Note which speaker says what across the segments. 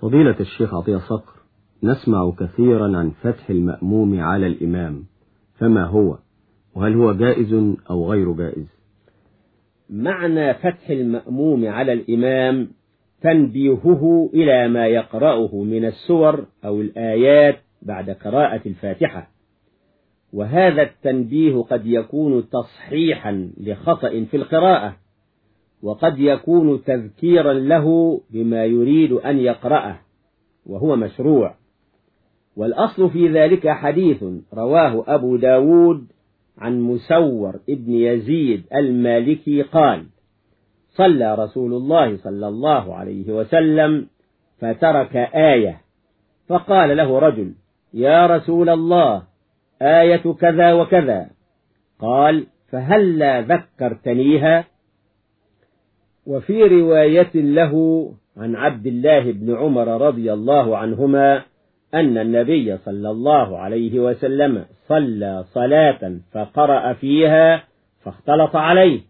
Speaker 1: فضيلة الشيخ عطية صقر نسمع كثيرا عن فتح المأموم على الإمام فما هو؟ وهل هو جائز أو غير جائز؟
Speaker 2: معنى فتح المأموم على الإمام تنبيهه إلى ما يقرأه من السور أو الآيات بعد قراءة الفاتحة. وهذا التنبيه قد يكون تصحيحا لخطأ في القراءة. وقد يكون تذكيرا له بما يريد أن يقرأه وهو مشروع. والأصل في ذلك حديث رواه أبو داود عن مسور ابن يزيد المالكي قال صلى رسول الله صلى الله عليه وسلم فترك آية فقال له رجل يا رسول الله آية كذا وكذا. قال فهلا ذكرتنيها؟ وفي رواية له عن عبد الله بن عمر رضي الله عنهما أن النبي صلى الله عليه وسلم صلى صلاة فقرأ فيها فاختلط عليه.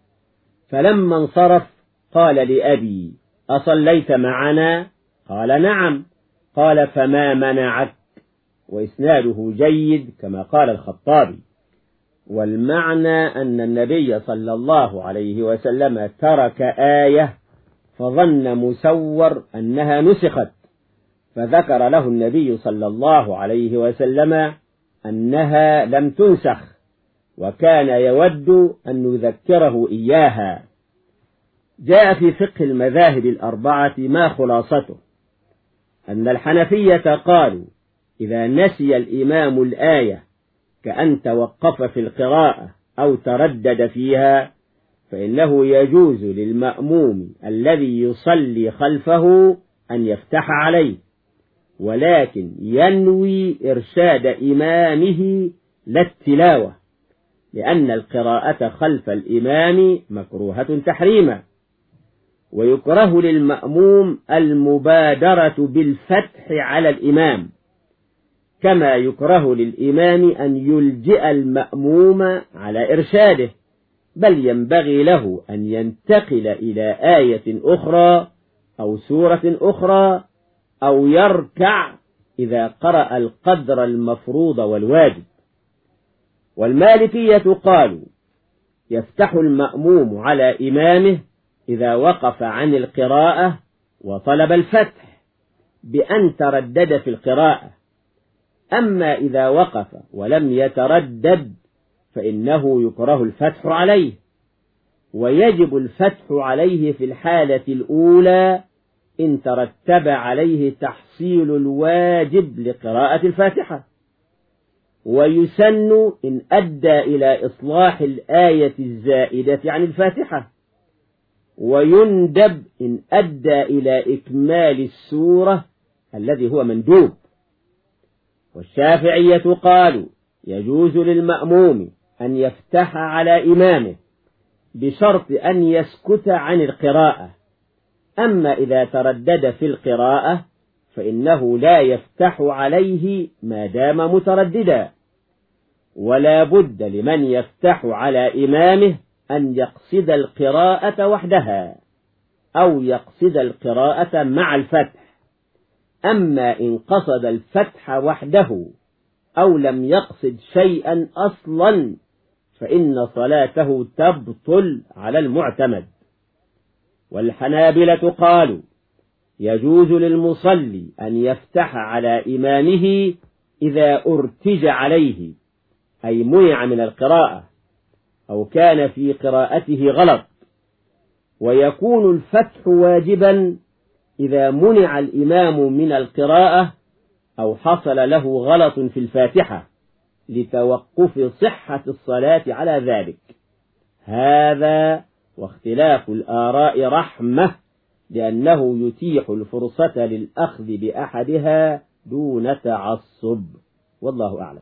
Speaker 2: فلما انصرف قال لأبي أصليت معنا؟ قال نعم. قال فما منعك؟ وإسناده جيد كما قال الخطابي. والمعنى أن النبي صلى الله عليه وسلم ترك آية فظن مسور أنها نسخت فذكر له النبي صلى الله عليه وسلم أنها لم تنسخ وكان يود أن نذكره إياها. جاء في فقه المذاهب الأربعة ما خلاصته أن الحنفية قالوا إذا نسي الإمام الآية كأن توقف في القراءة أو تردد فيها فإنه يجوز للمأموم الذي يصلي خلفه أن يفتح عليه ولكن ينوي إرشاد إمامه لا التلاوة لأن القراءة خلف الإمام مكروهة تحريما ويكره للمأموم المبادرة بالفتح على الإمام. كما يكره للإمام أن يلجئ المأموم على إرشاده بل ينبغي له أن ينتقل إلى آية أخرى أو سورة أخرى أو يركع إذا قرأ القدر المفروض والواجب. والمالكية قالوا يفتح المأموم على إمامه إذا وقف عن القراءة وطلب الفتح بأن تردد في القراءة. أما إذا وقف ولم يتردد فإنه يكره الفتح عليه ويجب الفتح عليه في الحالة الأولى إن ترتب عليه تحصيل الواجب لقراءة الفاتحة. ويسن إن أدى إلى إصلاح الآية الزائدة عن الفاتحة. ويندب إن أدى إلى إكمال السورة الذي هو مندوب. والشافعية قالوا يجوز للمأموم أن يفتح على إمامه بشرط أن يسكت عن القراءة. أما إذا تردد في القراءة فإنه لا يفتح عليه ما دام مترددا. ولا بد لمن يفتح على إمامه أن يقصد القراءة وحدها أو يقصد القراءة مع الفتح. أما إن قصد الفتح وحده أو لم يقصد شيئا أصلا فإن صلاته تبطل على المعتمد. والحنابلة قالوا يجوز للمصلي أن يفتح على إمامه إذا أرتج عليه أي منع من القراءة أو كان في قراءته غلط. ويكون الفتح واجبا إذا منع الإمام من القراءة أو حصل له غلط في الفاتحة لتوقف صحة الصلاة على ذلك. هذا واختلاف الآراء رحمة لأنه يتيح الفرصة للأخذ بأحدها دون تعصب. والله أعلم.